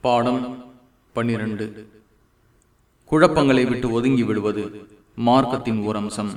பாடம் பன்னிரண்டு. குழப்பங்களை விட்டு ஒதுங்கி விடுவது மார்க்கத்தின் ஓர் அம்சம்.